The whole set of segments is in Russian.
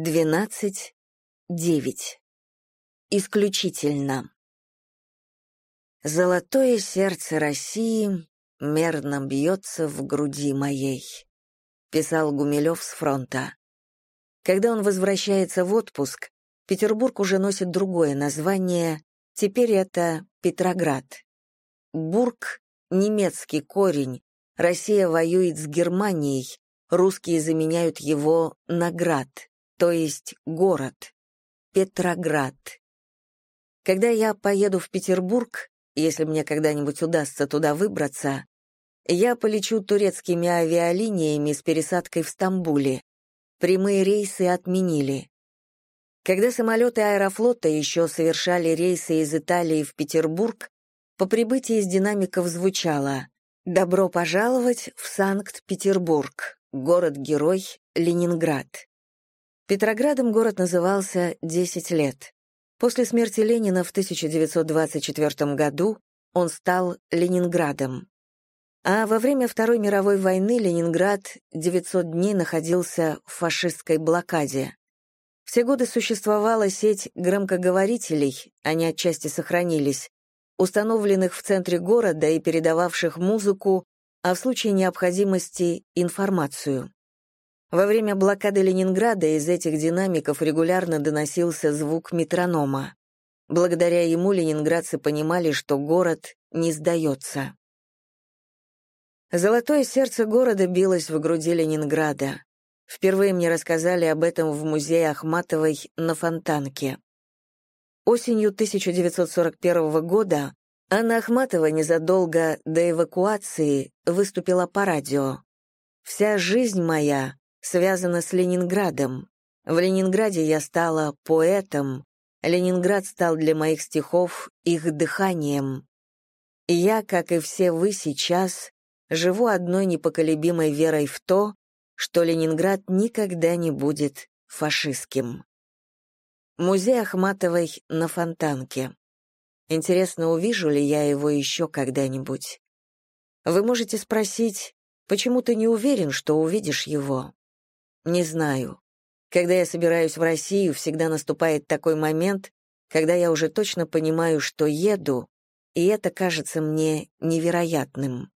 12, 9. Исключительно. Золотое сердце России мерно бьется в груди моей, писал Гумилев с фронта. Когда он возвращается в отпуск, Петербург уже носит другое название, теперь это Петроград. Бург — немецкий корень, Россия воюет с Германией, русские заменяют его на град то есть город, Петроград. Когда я поеду в Петербург, если мне когда-нибудь удастся туда выбраться, я полечу турецкими авиалиниями с пересадкой в Стамбуле. Прямые рейсы отменили. Когда самолеты Аэрофлота еще совершали рейсы из Италии в Петербург, по прибытии из динамиков звучало «Добро пожаловать в Санкт-Петербург, город-герой Ленинград». Петроградом город назывался 10 лет. После смерти Ленина в 1924 году он стал Ленинградом. А во время Второй мировой войны Ленинград 900 дней находился в фашистской блокаде. Все годы существовала сеть громкоговорителей, они отчасти сохранились, установленных в центре города и передававших музыку, а в случае необходимости — информацию. Во время блокады Ленинграда из этих динамиков регулярно доносился звук метронома. Благодаря ему ленинградцы понимали, что город не сдается. Золотое сердце города билось в груди Ленинграда. Впервые мне рассказали об этом в музее Ахматовой на Фонтанке. Осенью 1941 года Анна Ахматова незадолго до эвакуации выступила по радио. «Вся жизнь моя связано с Ленинградом. В Ленинграде я стала поэтом, Ленинград стал для моих стихов их дыханием. я, как и все вы сейчас, живу одной непоколебимой верой в то, что Ленинград никогда не будет фашистским. Музей Ахматовой на Фонтанке. Интересно, увижу ли я его еще когда-нибудь? Вы можете спросить, почему ты не уверен, что увидишь его? Не знаю. Когда я собираюсь в Россию, всегда наступает такой момент, когда я уже точно понимаю, что еду, и это кажется мне невероятным.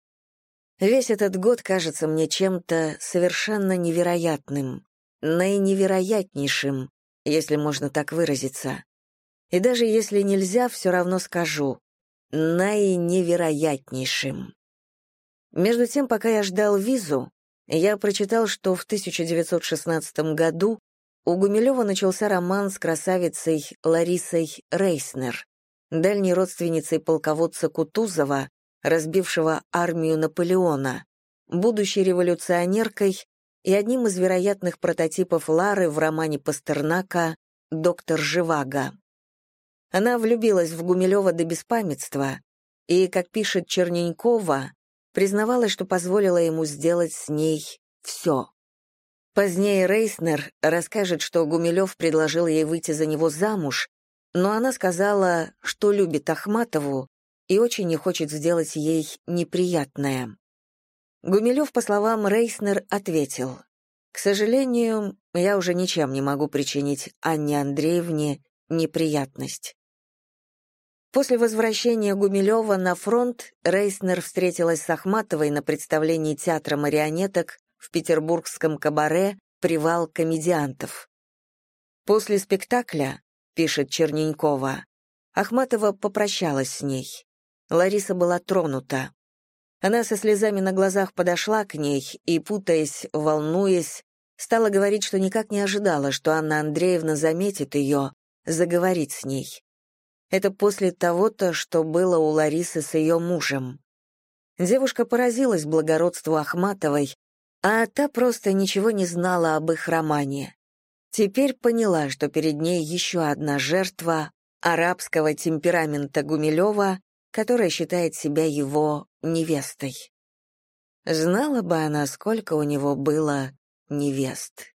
Весь этот год кажется мне чем-то совершенно невероятным, наиневероятнейшим, если можно так выразиться. И даже если нельзя, все равно скажу наиневероятнейшим. Между тем, пока я ждал визу, я прочитал, что в 1916 году у Гумилева начался роман с красавицей Ларисой Рейснер, дальней родственницей полководца Кутузова, разбившего армию Наполеона, будущей революционеркой и одним из вероятных прототипов Лары в романе Пастернака «Доктор Живаго». Она влюбилась в Гумилева до беспамятства, и, как пишет Черненькова, признавалась, что позволила ему сделать с ней все. Позднее Рейснер расскажет, что Гумилев предложил ей выйти за него замуж, но она сказала, что любит Ахматову и очень не хочет сделать ей неприятное. Гумилев, по словам Рейснер, ответил, «К сожалению, я уже ничем не могу причинить Анне Андреевне неприятность. После возвращения Гумилева на фронт Рейснер встретилась с Ахматовой на представлении театра марионеток в петербургском кабаре «Привал комедиантов». После спектакля, пишет Черненькова, Ахматова попрощалась с ней. Лариса была тронута. Она со слезами на глазах подошла к ней и, путаясь, волнуясь, стала говорить, что никак не ожидала, что Анна Андреевна заметит ее, заговорит с ней. Это после того-то, что было у Ларисы с ее мужем. Девушка поразилась благородству Ахматовой, а та просто ничего не знала об их романе. Теперь поняла, что перед ней еще одна жертва арабского темперамента Гумилева, которая считает себя его невестой. Знала бы она, сколько у него было невест.